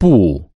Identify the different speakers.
Speaker 1: 不